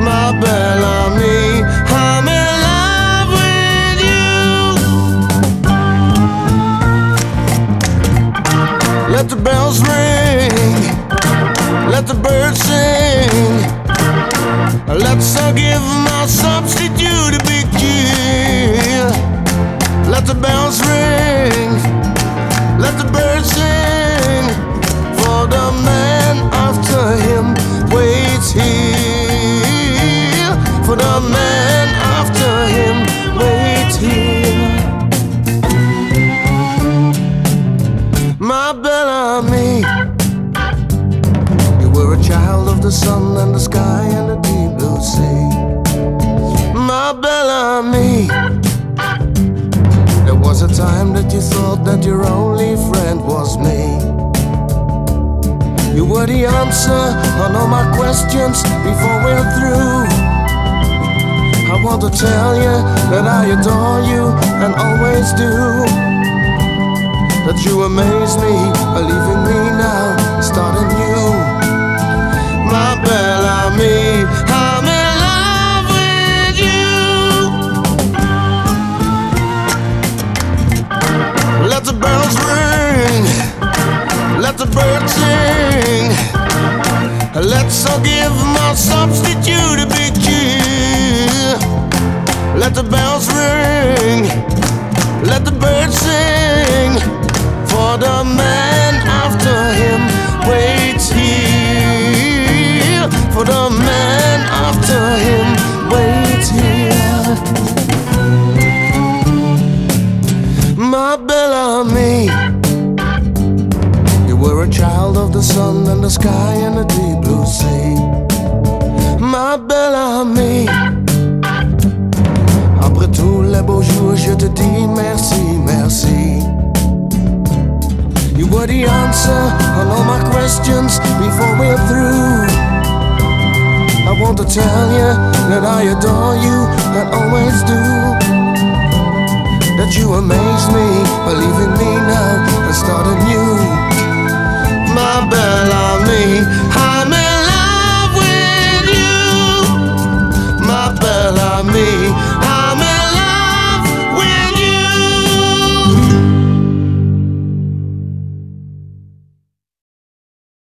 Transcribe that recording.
My I'm in love with you. Let the bells ring, let the birds sing. Let's all give my substitute Ma belle amie. You were a child of the sun and the sky and the deep blue sea. Ma belle amie. There was a time that you thought that your only friend was me. You were the answer on all my questions before we're through. I want to tell you that I adore you and always do. That you amaze me by leaving me now, starting new. Ma belle amie, I'm in love with you. Let the bells ring, let the birds sing. Let's all give my substitute a big cheer. Let the bells ring, For the man after him waits here. For the man after him waits here. Ma belle amie. You were a child of the sun and the sky and the deep blue sea. Ma belle amie. Après tous les beaux jours, je te dis answer on all my questions before we're through. I want to tell you that I adore you and always do. That you amaze me by leaving me now and new.